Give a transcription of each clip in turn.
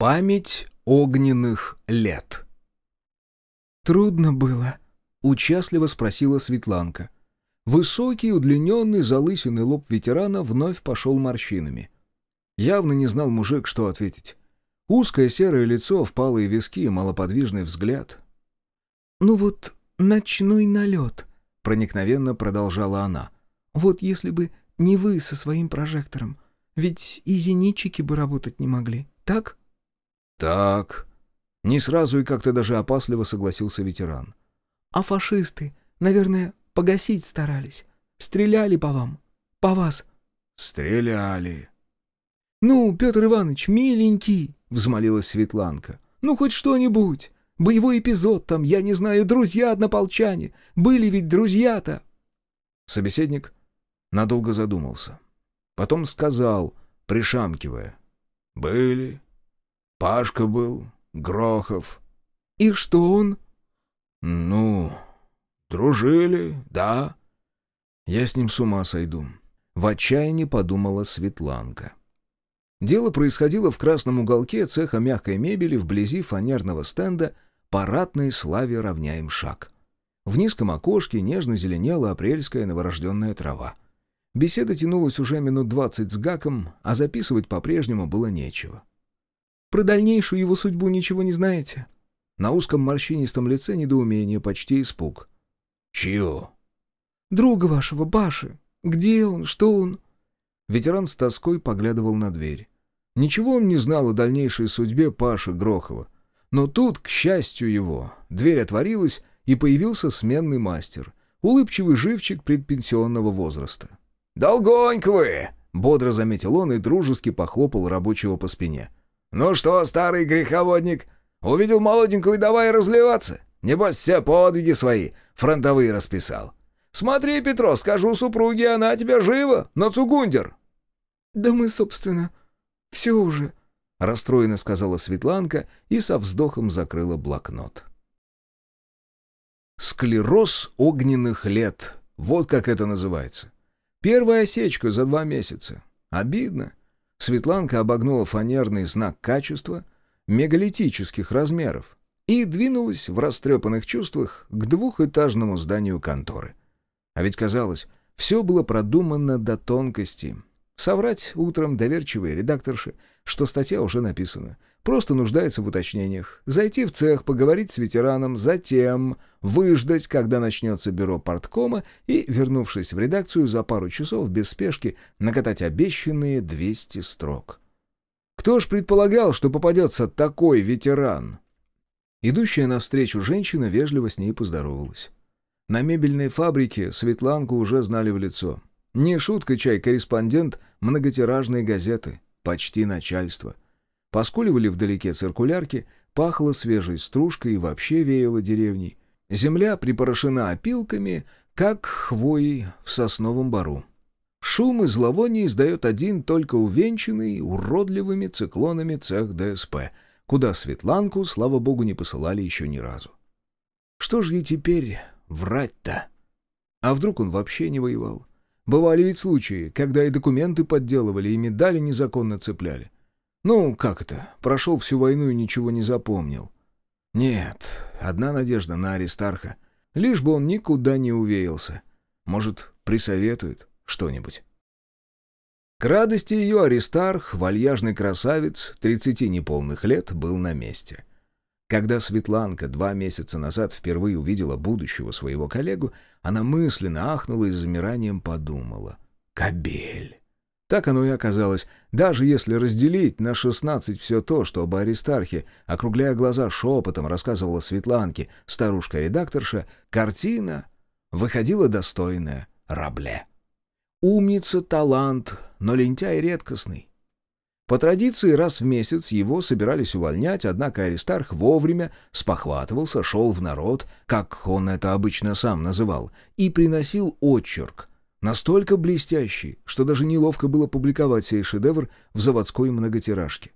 Память огненных лет. «Трудно было?» — участливо спросила Светланка. Высокий, удлиненный, залысенный лоб ветерана вновь пошел морщинами. Явно не знал мужик, что ответить. Узкое серое лицо, впалые виски малоподвижный взгляд. «Ну вот ночной налет», — проникновенно продолжала она. «Вот если бы не вы со своим прожектором, ведь и зенитчики бы работать не могли, так?» «Так». Не сразу и как-то даже опасливо согласился ветеран. «А фашисты, наверное, погасить старались. Стреляли по вам. По вас». «Стреляли». «Ну, Петр Иванович, миленький», — взмолилась Светланка. «Ну, хоть что-нибудь. Боевой эпизод там, я не знаю, друзья однополчане. Были ведь друзья-то». Собеседник надолго задумался. Потом сказал, пришамкивая. «Были. Пашка был, Грохов». «И что он?» «Ну, дружили, да». «Я с ним с ума сойду», — в отчаянии подумала Светланка. Дело происходило в красном уголке цеха мягкой мебели вблизи фанерного стенда «Парадной славе равняем шаг». В низком окошке нежно зеленела апрельская новорожденная трава. Беседа тянулась уже минут двадцать с Гаком, а записывать по-прежнему было нечего. Про дальнейшую его судьбу ничего не знаете?» На узком морщинистом лице недоумение, почти испуг. «Чье?» «Друга вашего, Баши. Где он? Что он?» Ветеран с тоской поглядывал на дверь. Ничего он не знал о дальнейшей судьбе Паши Грохова. Но тут, к счастью его, дверь отворилась, и появился сменный мастер, улыбчивый живчик предпенсионного возраста. «Долгонько вы!» — бодро заметил он и дружески похлопал рабочего по спине. «Ну что, старый греховодник, увидел молоденького и давай разливаться? Небось, все подвиги свои фронтовые расписал. Смотри, Петро, скажу супруге, она тебя жива, но цугундер». «Да мы, собственно, все уже», — расстроенно сказала Светланка и со вздохом закрыла блокнот. Склероз огненных лет, вот как это называется. Первая осечка за два месяца. Обидно. Светланка обогнула фанерный знак качества мегалитических размеров и двинулась в растрепанных чувствах к двухэтажному зданию конторы. А ведь казалось, все было продумано до тонкости. Соврать утром доверчивой редакторше, что статья уже написана, просто нуждается в уточнениях. Зайти в цех, поговорить с ветераном, затем выждать, когда начнется бюро порткома и, вернувшись в редакцию, за пару часов без спешки накатать обещанные 200 строк. Кто ж предполагал, что попадется такой ветеран? Идущая навстречу женщина вежливо с ней поздоровалась. На мебельной фабрике Светланку уже знали в лицо. Не шутка чай, корреспондент многотиражной газеты, почти начальство. Поскуливали вдалеке циркулярки, пахло свежей стружкой и вообще веяло деревней. Земля припорошена опилками, как хвоей в сосновом бару. Шум и зловоние издает один только увенчанный уродливыми циклонами цех ДСП, куда Светланку, слава богу, не посылали еще ни разу. Что же ей теперь врать-то? А вдруг он вообще не воевал? Бывали ведь случаи, когда и документы подделывали, и медали незаконно цепляли. Ну, как это, прошел всю войну и ничего не запомнил. Нет, одна надежда на Аристарха. Лишь бы он никуда не увеялся. Может, присоветует что-нибудь. К радости ее Аристарх, вальяжный красавец, тридцати неполных лет, был на месте. Когда Светланка два месяца назад впервые увидела будущего своего коллегу, она мысленно ахнула и с замиранием подумала. «Кобель!» Так оно и оказалось. Даже если разделить на шестнадцать все то, что об Аристархе, округляя глаза шепотом, рассказывала Светланке, старушка-редакторша, картина выходила достойная Рабле. Умница, талант, но лентяй редкостный. По традиции, раз в месяц его собирались увольнять, однако Аристарх вовремя спохватывался, шел в народ, как он это обычно сам называл, и приносил отчерк, Настолько блестящий, что даже неловко было публиковать сей шедевр в заводской многотиражке.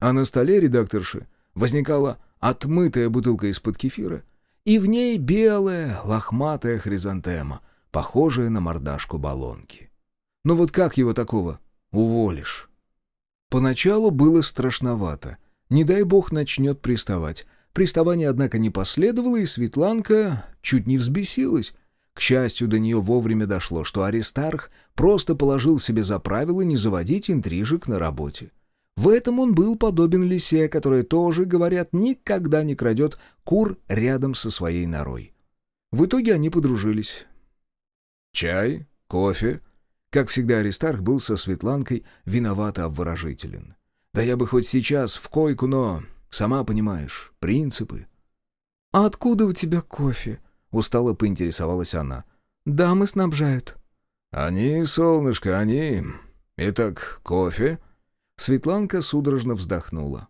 А на столе редакторши возникала отмытая бутылка из-под кефира, и в ней белая лохматая хризантема, похожая на мордашку баллонки. Ну вот как его такого уволишь? Поначалу было страшновато. Не дай бог начнет приставать. Приставание, однако, не последовало, и Светланка чуть не взбесилась. К счастью, до нее вовремя дошло, что Аристарх просто положил себе за правило не заводить интрижек на работе. В этом он был подобен лисе, которая тоже, говорят, никогда не крадет кур рядом со своей норой. В итоге они подружились. Чай, кофе. Как всегда, Аристарх был со Светланкой виновато обворожителен. Да я бы хоть сейчас в койку, но, сама понимаешь, принципы. «А откуда у тебя кофе?» — устало поинтересовалась она. «Дамы снабжают». «Они, солнышко, они. Итак, кофе?» Светланка судорожно вздохнула.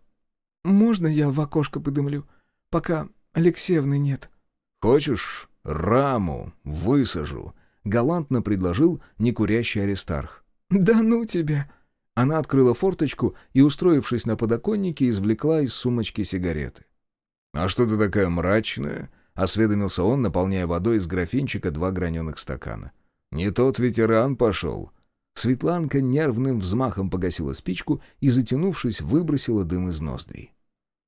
«Можно я в окошко подымлю, пока Алексеевны нет?» «Хочешь, раму высажу?» — галантно предложил некурящий Аристарх. «Да ну тебя!» Она открыла форточку и, устроившись на подоконнике, извлекла из сумочки сигареты. «А что ты такая мрачная?» — осведомился он, наполняя водой из графинчика два граненых стакана. «Не тот ветеран пошел». Светланка нервным взмахом погасила спичку и, затянувшись, выбросила дым из ноздрей.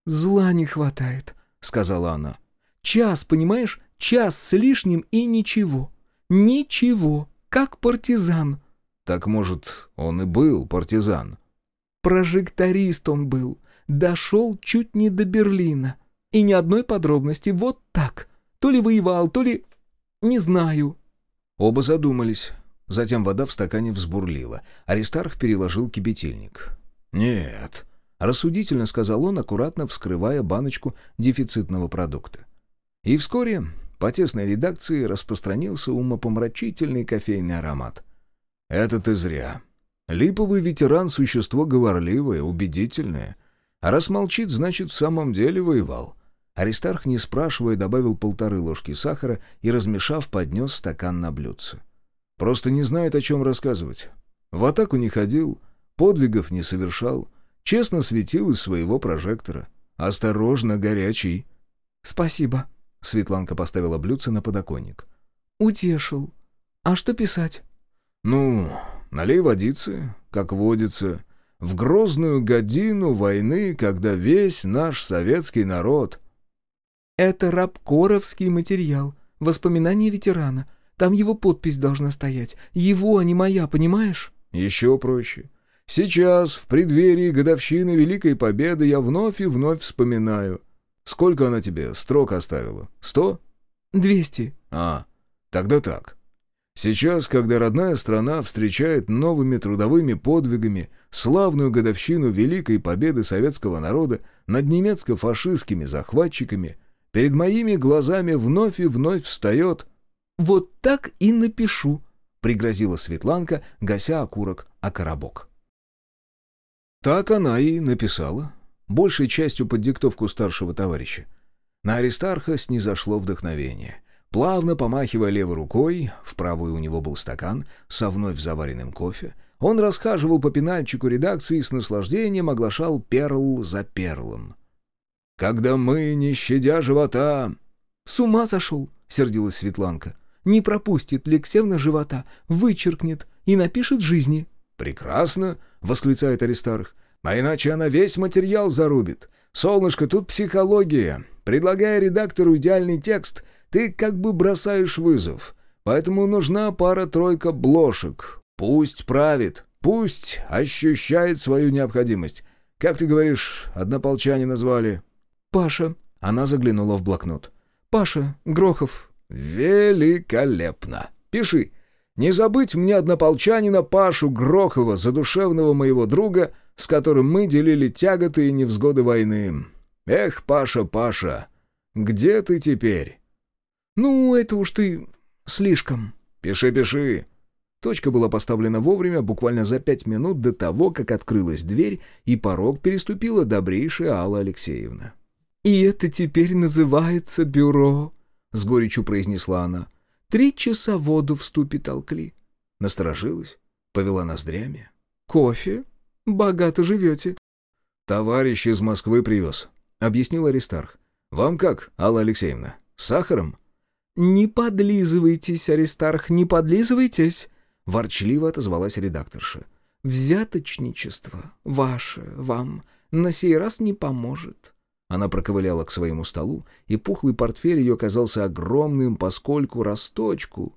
«Зла не хватает», — сказала она. «Час, понимаешь, час с лишним и ничего. Ничего, как партизан». «Так, может, он и был партизан?» «Прожекторист он был. Дошел чуть не до Берлина. И ни одной подробности, вот так. То ли воевал, то ли... не знаю». Оба задумались. Затем вода в стакане взбурлила. Аристарх переложил кипятильник. «Нет», — рассудительно сказал он, аккуратно вскрывая баночку дефицитного продукта. И вскоре по тесной редакции распространился умопомрачительный кофейный аромат. «Это ты зря. Липовый ветеран — существо говорливое, убедительное. А раз молчит, значит, в самом деле воевал». Аристарх, не спрашивая, добавил полторы ложки сахара и, размешав, поднес стакан на блюдце. «Просто не знает, о чем рассказывать. В атаку не ходил, подвигов не совершал, честно светил из своего прожектора. Осторожно, горячий». «Спасибо», — Светланка поставила блюдце на подоконник. «Утешил. А что писать?» «Ну, налей водицы, как водится, в грозную годину войны, когда весь наш советский народ «Это рабкоровский материал, воспоминания ветерана. Там его подпись должна стоять. Его, а не моя, понимаешь?» «Еще проще. Сейчас, в преддверии годовщины Великой Победы, я вновь и вновь вспоминаю. Сколько она тебе строк оставила? Сто?» «Двести». «А, тогда так. Сейчас, когда родная страна встречает новыми трудовыми подвигами славную годовщину Великой Победы советского народа над немецко-фашистскими захватчиками, Перед моими глазами вновь и вновь встает... «Вот так и напишу», — пригрозила Светланка, гася окурок о коробок. Так она и написала, большей частью под диктовку старшего товарища. На Аристарха снизошло вдохновение. Плавно помахивая левой рукой, в правую у него был стакан со вновь заваренным кофе, он расхаживал по пенальчику редакции и с наслаждением оглашал перл за перлом когда мы, не щадя живота...» «С ума сошел!» — сердилась Светланка. «Не пропустит Лексевна живота, вычеркнет и напишет жизни». «Прекрасно!» — восклицает Аристарх. «А иначе она весь материал зарубит. Солнышко, тут психология. Предлагая редактору идеальный текст, ты как бы бросаешь вызов. Поэтому нужна пара-тройка блошек. Пусть правит, пусть ощущает свою необходимость. Как ты говоришь, однополчане назвали?» «Паша». Она заглянула в блокнот. «Паша, Грохов». «Великолепно! Пиши. Не забыть мне однополчанина Пашу Грохова, задушевного моего друга, с которым мы делили тяготы и невзгоды войны. Эх, Паша, Паша, где ты теперь?» «Ну, это уж ты слишком». «Пиши, пиши». Точка была поставлена вовремя, буквально за пять минут до того, как открылась дверь, и порог переступила добрейшая Алла Алексеевна. «И это теперь называется бюро», — с горечью произнесла она. «Три часа воду в ступе толкли». Насторожилась, повела ноздрями. «Кофе? Богато живете». «Товарищ из Москвы привез», — объяснил Аристарх. «Вам как, Алла Алексеевна, с сахаром?» «Не подлизывайтесь, Аристарх, не подлизывайтесь», — ворчливо отозвалась редакторша. «Взяточничество ваше, вам, на сей раз не поможет». Она проковыляла к своему столу, и пухлый портфель ее казался огромным, поскольку росточку.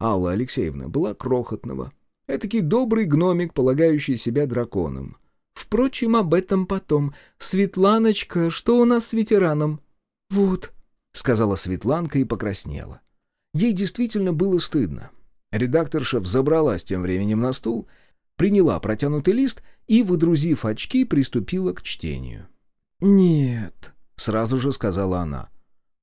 Алла Алексеевна была крохотного. Этакий добрый гномик, полагающий себя драконом. «Впрочем, об этом потом. Светланочка, что у нас с ветераном?» «Вот», — сказала Светланка и покраснела. Ей действительно было стыдно. Редакторша взобралась тем временем на стул, приняла протянутый лист и, выдрузив очки, приступила к чтению. «Нет», — сразу же сказала она.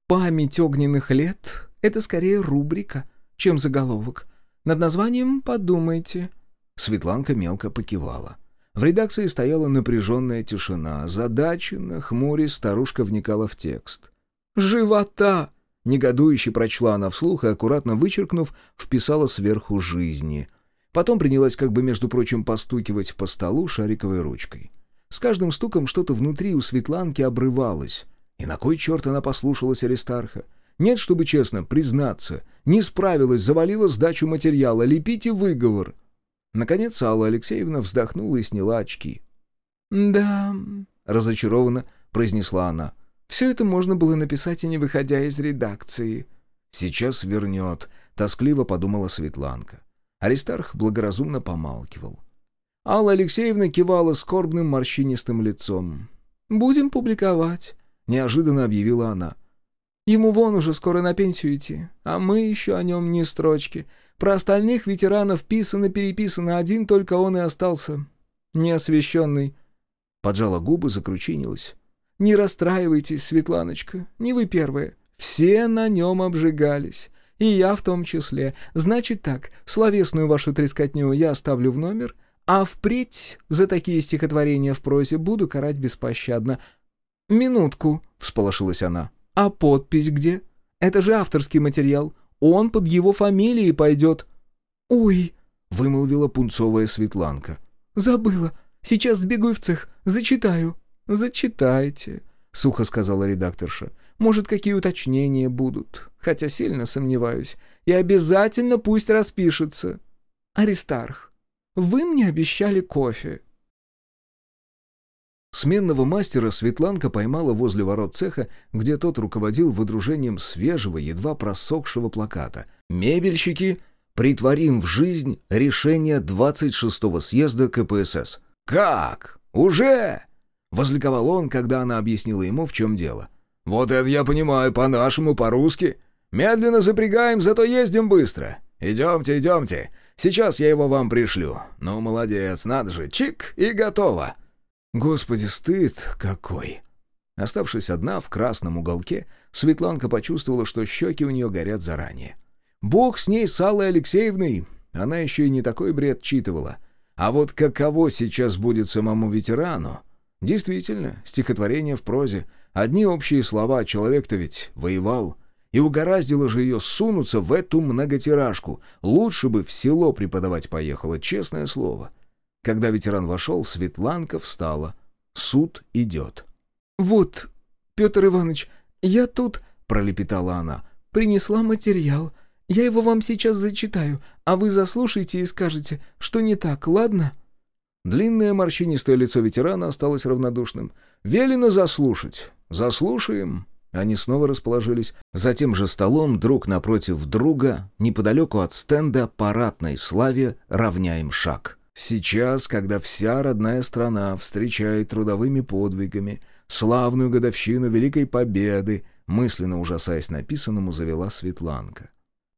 «Память огненных лет — это скорее рубрика, чем заголовок. Над названием подумайте». Светланка мелко покивала. В редакции стояла напряженная тишина. Задаченно, хмурясь, старушка вникала в текст. «Живота!» — негодующе прочла она вслух и, аккуратно вычеркнув, вписала сверху «жизни». Потом принялась как бы, между прочим, постукивать по столу шариковой ручкой. С каждым стуком что-то внутри у Светланки обрывалось. И на кой черт она послушалась Аристарха? Нет, чтобы честно, признаться. Не справилась, завалила сдачу материала. Лепите выговор. Наконец Алла Алексеевна вздохнула и сняла очки. «Да...» — разочарованно произнесла она. «Все это можно было написать и не выходя из редакции». «Сейчас вернет», — тоскливо подумала Светланка. Аристарх благоразумно помалкивал. Алла Алексеевна кивала скорбным морщинистым лицом. «Будем публиковать», — неожиданно объявила она. «Ему вон уже скоро на пенсию идти, а мы еще о нем ни строчки. Про остальных ветеранов писано-переписано, один только он и остался. Неосвещенный». Поджала губы, закручинилась. «Не расстраивайтесь, Светланочка, не вы первая. Все на нем обжигались. И я в том числе. Значит так, словесную вашу трескотню я оставлю в номер, а впредь за такие стихотворения в прозе буду карать беспощадно. «Минутку», — всполошилась она. «А подпись где? Это же авторский материал. Он под его фамилией пойдет». «Ой», — вымолвила пунцовая Светланка. «Забыла. Сейчас сбегаю в цех. Зачитаю». «Зачитайте», — сухо сказала редакторша. «Может, какие уточнения будут? Хотя сильно сомневаюсь. И обязательно пусть распишется». «Аристарх, вы мне обещали кофе». Сменного мастера Светланка поймала возле ворот цеха, где тот руководил выдружением свежего, едва просохшего плаката. «Мебельщики, притворим в жизнь решение 26-го съезда КПСС». «Как? Уже?» — возликовал он, когда она объяснила ему, в чем дело. «Вот это я понимаю, по-нашему, по-русски. Медленно запрягаем, зато ездим быстро. Идемте, идемте. Сейчас я его вам пришлю. Ну, молодец, надо же, чик, и готово». Господи, стыд какой! Оставшись одна в красном уголке, Светланка почувствовала, что щеки у нее горят заранее. Бог с ней, с Аллой Алексеевной, она еще и не такой бред читывала. А вот каково сейчас будет самому ветерану? Действительно, стихотворение в прозе, одни общие слова, человек-то ведь воевал. И угораздило же ее сунуться в эту многотиражку. Лучше бы в село преподавать поехала, честное слово. Когда ветеран вошел, Светланка встала. Суд идет. «Вот, Петр Иванович, я тут...» — пролепетала она. «Принесла материал. Я его вам сейчас зачитаю, а вы заслушайте и скажете, что не так, ладно?» Длинное морщинистое лицо ветерана осталось равнодушным. «Велено заслушать. Заслушаем». Они снова расположились за тем же столом друг напротив друга, неподалеку от стенда «Парадной славе равняем шаг». Сейчас, когда вся родная страна встречает трудовыми подвигами славную годовщину Великой Победы, мысленно ужасаясь написанному, завела Светланка.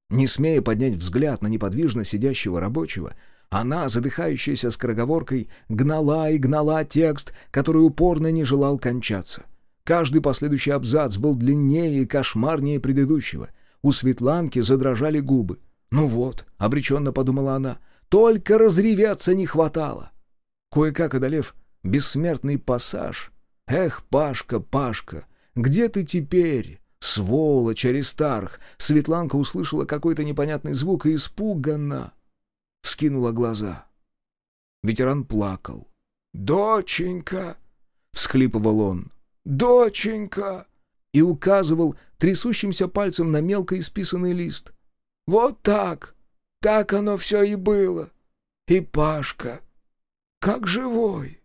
Не смея поднять взгляд на неподвижно сидящего рабочего, она, задыхающаяся скороговоркой, гнала и гнала текст, который упорно не желал кончаться — Каждый последующий абзац был длиннее и кошмарнее предыдущего. У Светланки задрожали губы. «Ну вот», — обреченно подумала она, — «только разреветься не хватало». Кое-как одолев бессмертный пассаж. «Эх, Пашка, Пашка, где ты теперь?» «Сволочь, Аристарх!» Светланка услышала какой-то непонятный звук и испуганно вскинула глаза. Ветеран плакал. «Доченька!» — всхлипывал он. «Доченька!» и указывал трясущимся пальцем на мелко исписанный лист. «Вот так! Так оно все и было! И Пашка! Как живой!»